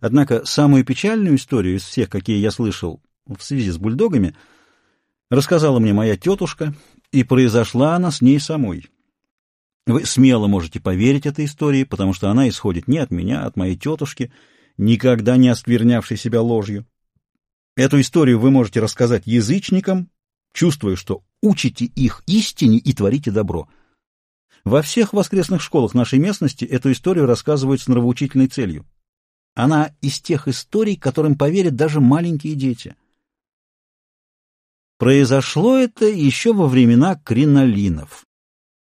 Однако самую печальную историю из всех, какие я слышал в связи с бульдогами, рассказала мне моя тетушка, и произошла она с ней самой. Вы смело можете поверить этой истории, потому что она исходит не от меня, а от моей тетушки, никогда не осквернявшей себя ложью. Эту историю вы можете рассказать язычникам, чувствуя, что учите их истине и творите добро. Во всех воскресных школах нашей местности эту историю рассказывают с нравоучительной целью. Она из тех историй, которым поверят даже маленькие дети. Произошло это еще во времена кринолинов.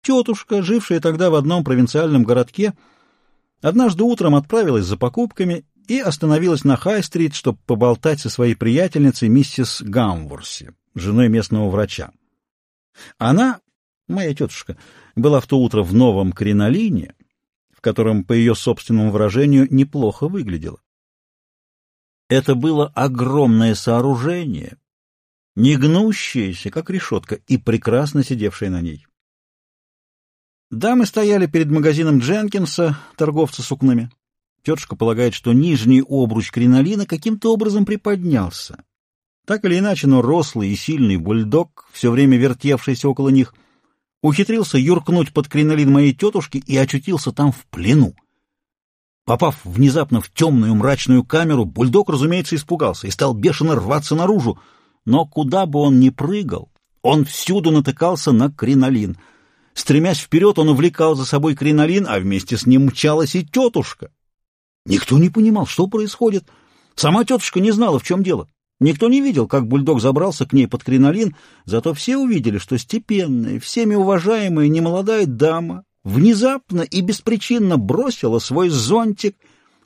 Тетушка, жившая тогда в одном провинциальном городке, однажды утром отправилась за покупками и остановилась на Хай-стрит, чтобы поболтать со своей приятельницей миссис Гамворси, женой местного врача. Она, моя тетушка, была в то утро в новом кринолине, в котором, по ее собственному выражению, неплохо выглядела. Это было огромное сооружение, не гнущееся, как решетка, и прекрасно сидевшее на ней. Дамы стояли перед магазином Дженкинса, торговца сукнами. Тетушка полагает, что нижний обруч кринолина каким-то образом приподнялся. Так или иначе, но рослый и сильный бульдог, все время вертевшийся около них, ухитрился юркнуть под кринолин моей тетушки и очутился там в плену. Попав внезапно в темную мрачную камеру, бульдог, разумеется, испугался и стал бешено рваться наружу, но куда бы он ни прыгал, он всюду натыкался на кринолин — Стремясь вперед, он увлекал за собой кринолин, а вместе с ним мчалась и тетушка. Никто не понимал, что происходит. Сама тетушка не знала, в чем дело. Никто не видел, как бульдог забрался к ней под кринолин, зато все увидели, что степенная, всеми уважаемая немолодая дама внезапно и беспричинно бросила свой зонтик,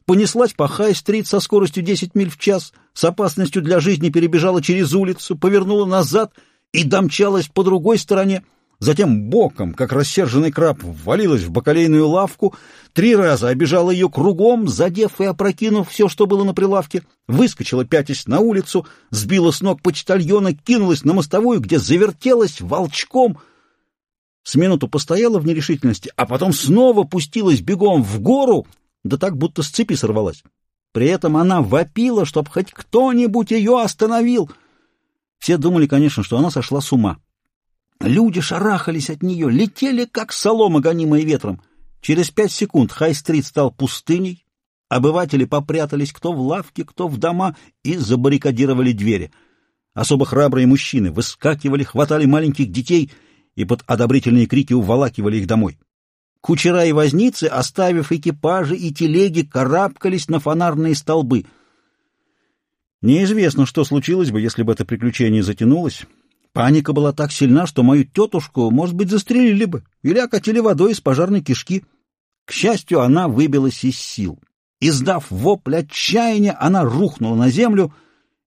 понеслась по Хай-стрит со скоростью 10 миль в час, с опасностью для жизни перебежала через улицу, повернула назад и домчалась по другой стороне, затем боком, как рассерженный краб, ввалилась в бакалейную лавку, три раза обижала ее кругом, задев и опрокинув все, что было на прилавке, выскочила пятясь на улицу, сбила с ног почтальона, кинулась на мостовую, где завертелась волчком. С минуту постояла в нерешительности, а потом снова пустилась бегом в гору, да так, будто с цепи сорвалась. При этом она вопила, чтоб хоть кто-нибудь ее остановил. Все думали, конечно, что она сошла с ума. Люди шарахались от нее, летели, как солома, гонимая ветром. Через пять секунд Хай-стрит стал пустыней, обыватели попрятались кто в лавке, кто в дома и забаррикадировали двери. Особо храбрые мужчины выскакивали, хватали маленьких детей и под одобрительные крики уволакивали их домой. Кучера и возницы, оставив экипажи и телеги, карабкались на фонарные столбы. Неизвестно, что случилось бы, если бы это приключение затянулось. Паника была так сильна, что мою тетушку, может быть, застрелили бы или окатили водой из пожарной кишки. К счастью, она выбилась из сил. Издав вопль отчаяния, она рухнула на землю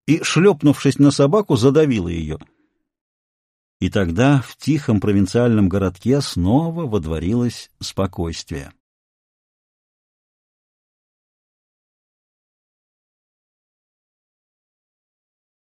и, шлепнувшись на собаку, задавила ее. И тогда в тихом провинциальном городке снова водворилось спокойствие.